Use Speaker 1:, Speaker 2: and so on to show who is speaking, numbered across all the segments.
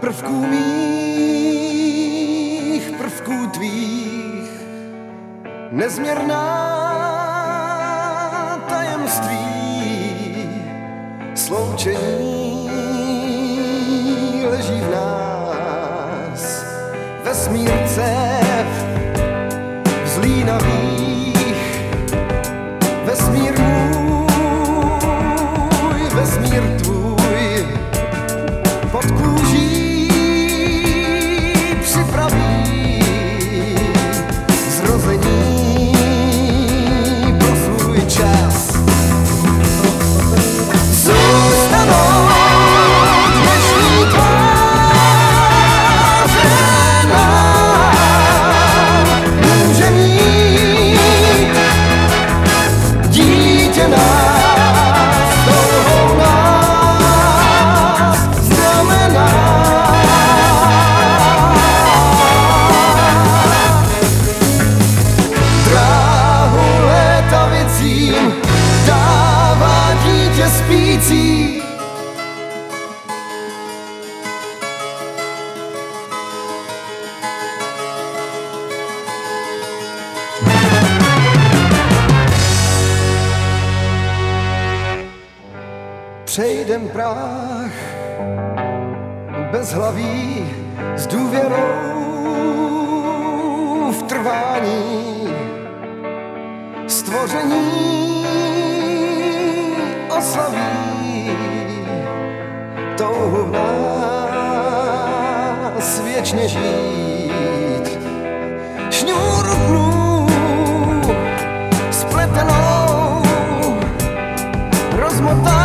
Speaker 1: prvků mých, prvků tvých, nezměrná tajemství sloučení leží v nás. Vesmír cev vzlínavých Přejdem práh bez hlaví s důvěrou v trvání stvoření oslaví touhu v nás věčně žít. Šňůru dnů spletenou rozmotáš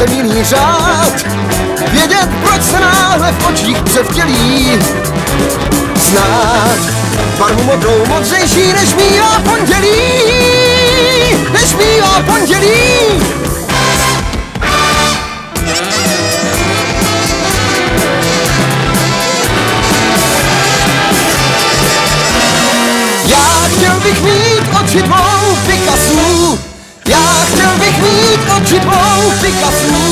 Speaker 1: jiný řád, vědět, proč se náhle v očích převtělí. Znát barvu modrou modřejší než mývá pondělí, než mývá pondělí. Já chtěl bych mít oči dvou Picassů Já chtěl bych mít oči dvou Picassů Já